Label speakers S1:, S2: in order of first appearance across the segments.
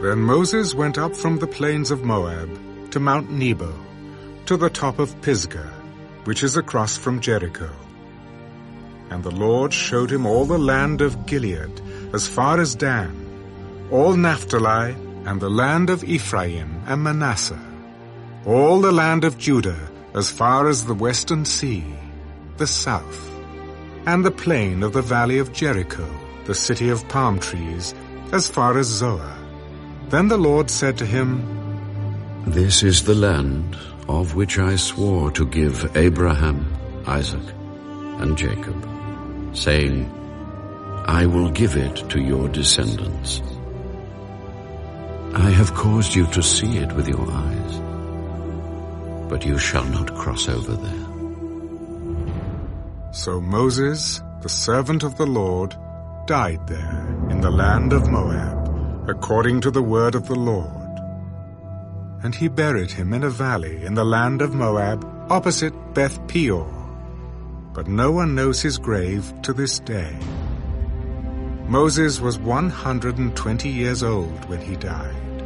S1: Then Moses went up from the plains of Moab to Mount Nebo, to the top of Pisgah, which is across from Jericho. And the Lord showed him all the land of Gilead, as far as Dan, all Naphtali, and the land of Ephraim and Manasseh, all the land of Judah, as far as the western sea, the south, and the plain of the valley of Jericho, the city of palm trees, as far as Zoar. Then the Lord said to him,
S2: This is the land of which I swore to give Abraham, Isaac, and Jacob, saying, I will give it to your descendants. I have caused you to see it with your eyes, but you shall not cross over there.
S1: So Moses, the servant of the Lord, died there in the land of Moab, according to the word of the Lord. And he buried him in a valley in the land of Moab, opposite Beth Peor. But no one knows his grave to this day. Moses was 120 years old when he died.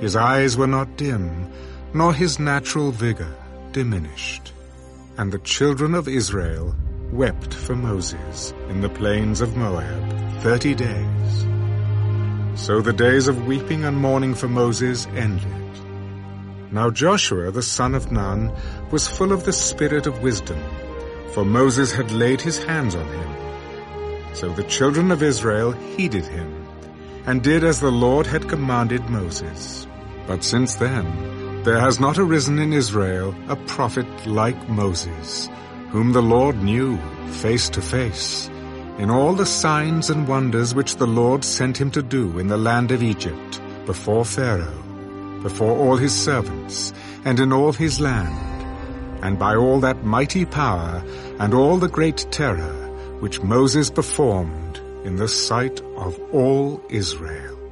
S1: His eyes were not dim, nor his natural vigor diminished. And the children of Israel wept for Moses in the plains of Moab thirty days. So the days of weeping and mourning for Moses ended. Now Joshua the son of Nun was full of the spirit of wisdom, for Moses had laid his hands on him. So the children of Israel heeded him, and did as the Lord had commanded Moses. But since then there has not arisen in Israel a prophet like Moses, whom the Lord knew face to face, in all the signs and wonders which the Lord sent him to do in the land of Egypt, before Pharaoh, before all his servants, and in all his land, and by all that mighty power and all the great terror which Moses performed in the sight of all Israel.